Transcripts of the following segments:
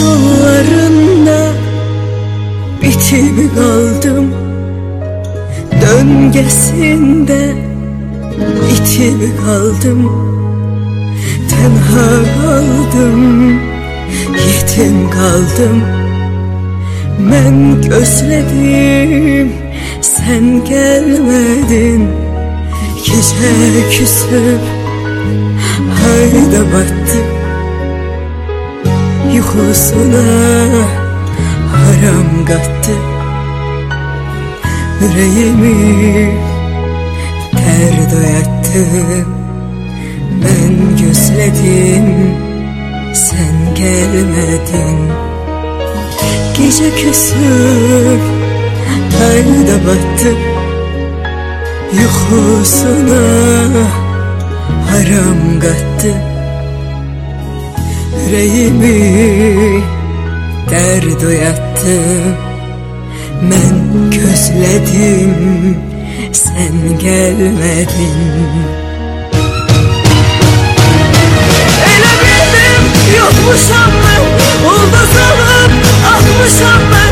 Yollarında bitimi kaldım. Döngesinde itimi kaldım. Tenha kaldım Yetim kaldım. Ben gözledim Sen gelmedin. Gece küsüp Hayda battım. Yuhusuna haram kattı. Yüreğimi ter doyattı. Ben gözledim sen gelmedin. Gece küsüp ayda battı. Yuhusuna haram kattı Yüreğimi derd uyattı Ben gözledim sen gelmedin. Ele bildim yokmuşam ben Ulduzlanıp atmışam ben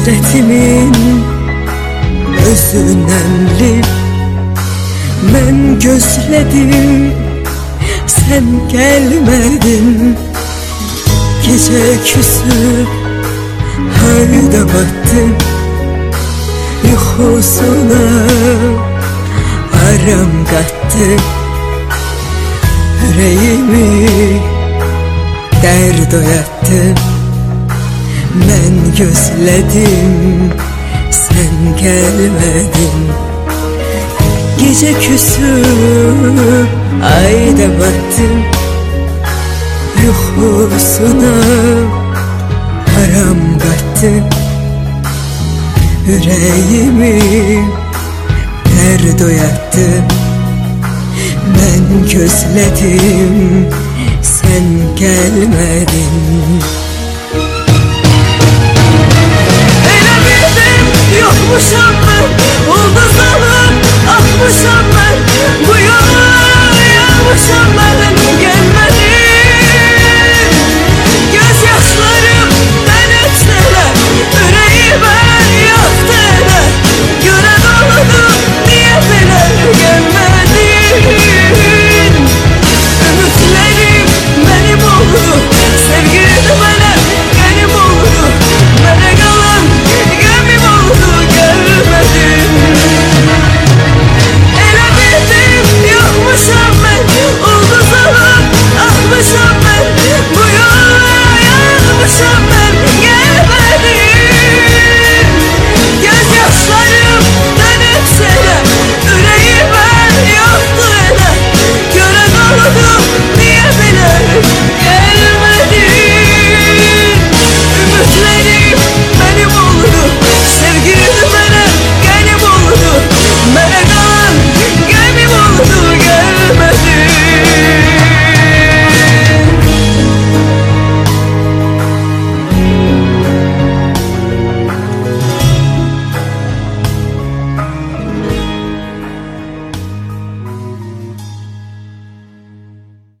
Hasretimin özü nemli Ben gözledim sen gelmedin. Gece küsüp hayda battım Yuhusuna aram kattı. Yüreğimi derd oyattı Ben gözledim sen gelmedin. Gece küsüp ayda battım Yuhusuna haram kattı. Yüreğimi derd oyattı Ben gözledim sen gelmedin 我不想分